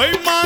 Oi, mãe.